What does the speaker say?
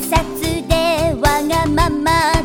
さつでわがまま